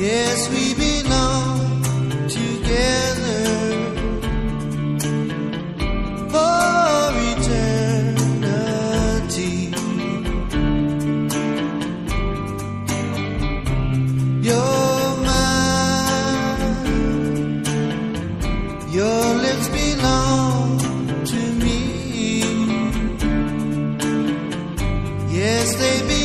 Yes, we belong together for eternity. You're mine, your lips belong to me. Yes, they belong.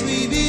yes.